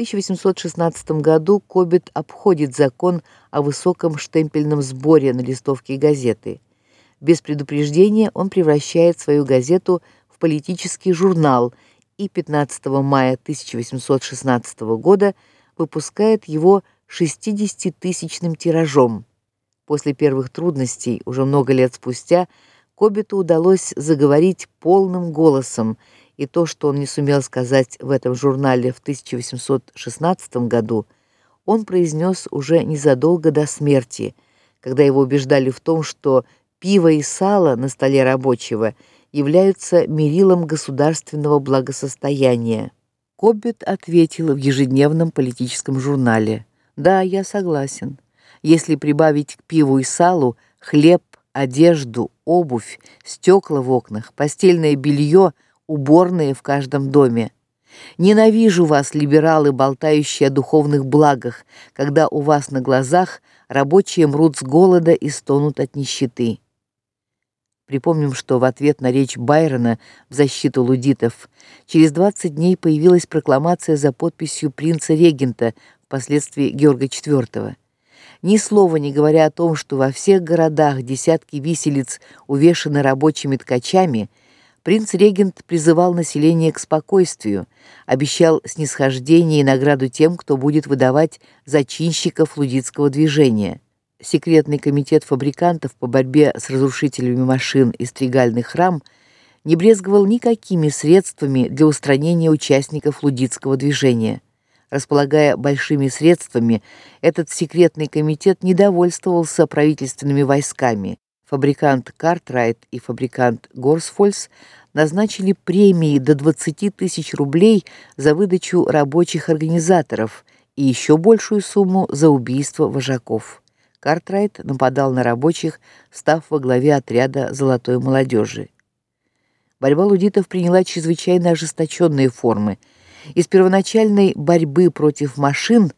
1816 году Кобит обходит закон о высоком штемпельном сборе на листовки газеты. Без предупреждения он превращает свою газету в политический журнал и 15 мая 1816 года выпускает его 60-тысячным тиражом. После первых трудностей, уже много лет спустя, Кобиту удалось заговорить полным голосом и то, что он не сумел сказать в этом журнале в 1816 году, он произнес уже незадолго до смерти, когда его убеждали в том, что пиво и сало на столе рабочего являются мерилом государственного благосостояния. Коббит ответил в ежедневном политическом журнале: "Да, я согласен. Если прибавить к пиву и салу хлеб, одежду, обувь, стекла в окнах, постельное белье, уборные в каждом доме. Ненавижу вас, либералы, болтающие о духовных благах, когда у вас на глазах рабочие мрут с голода и стонут от нищеты. Припомним, что в ответ на речь Байрона в защиту лудитов через 20 дней появилась прокламация за подписью принца-регента, впоследствии Георга IV. Ни слова не говоря о том, что во всех городах десятки виселиц увешаны рабочими ткачами, Принц-регент призывал население к спокойствию, обещал снисхождение и награду тем, кто будет выдавать зачинщиков лудитского движения. Секретный комитет фабрикантов по борьбе с разрушителями машин и стригальный храм не брезговал никакими средствами для устранения участников лудитского движения. Располагая большими средствами, этот секретный комитет не довольствовался правительственными войсками фабрикант Картрайт и фабрикант Горсфольс назначили премии до 20 тысяч рублей за выдачу рабочих организаторов и еще большую сумму за убийство вожаков. Картрайт нападал на рабочих, став во главе отряда золотой молодежи. Борьба лудитов приняла чрезвычайно ожесточенные формы. Из первоначальной борьбы против машин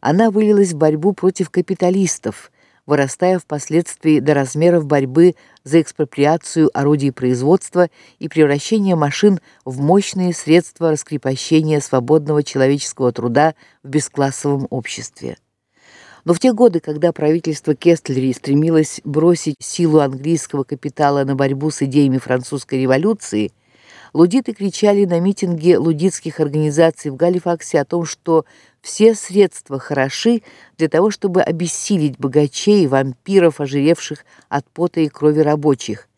она вылилась в борьбу против капиталистов, вырастая впоследствии до размеров борьбы за экспроприацию орудий производства и превращение машин в мощные средства раскрепощения свободного человеческого труда в бесклассовом обществе. Но в те годы, когда правительство Кестлери стремилось бросить силу английского капитала на борьбу с идеями французской революции, лудиты кричали на митинге лудитских организаций в Галифаксе о том, что все средства хороши для того, чтобы обессилить богачей, вампиров, ожиревших от пота и крови рабочих,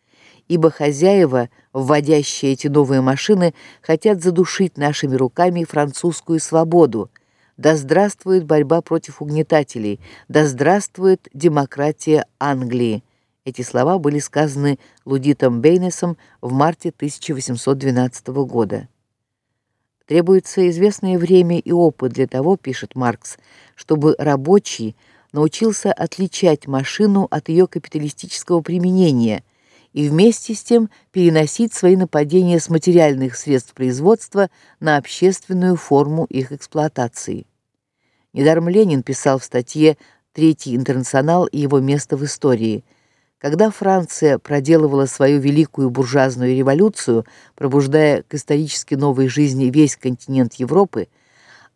ибо хозяева, вводящие эти новые машины, хотят задушить нашими руками французскую свободу. Да здравствует борьба против угнетателей, да здравствует демократия Англии. Эти слова были сказаны Лудитом Бейнесом в марте 1812 года. Требуется известное время и опыт для того, пишет Маркс, чтобы рабочий научился отличать машину от ее капиталистического применения и вместе с тем переносить свои нападения с материальных средств производства на общественную форму их эксплуатации. Недаром Ленин писал в статье Третий интернационал и его место в истории. Когда Франция проделывала свою великую буржуазную революцию, пробуждая к исторически новой жизни весь континент Европы,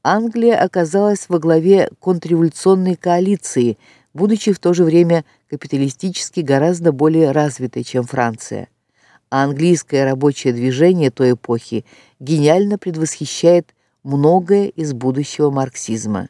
Англия оказалась во главе контрреволюционной коалиции, будучи в то же время капиталистически гораздо более развитой, чем Франция. А английское рабочее движение той эпохи гениально предвосхищает многое из будущего марксизма.